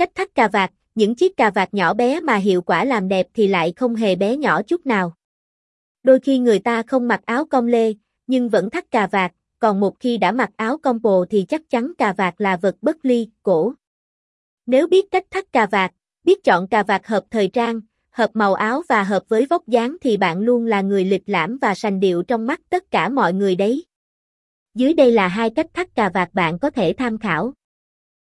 Cách thắt cà vạt, những chiếc cà vạt nhỏ bé mà hiệu quả làm đẹp thì lại không hề bé nhỏ chút nào. Đôi khi người ta không mặc áo cong lê, nhưng vẫn thắt cà vạt, còn một khi đã mặc áo cong bồ thì chắc chắn cà vạt là vật bất ly, cổ. Nếu biết cách thắt cà vạt, biết chọn cà vạt hợp thời trang, hợp màu áo và hợp với vóc dáng thì bạn luôn là người lịch lãm và sành điệu trong mắt tất cả mọi người đấy. Dưới đây là hai cách thắt cà vạt bạn có thể tham khảo.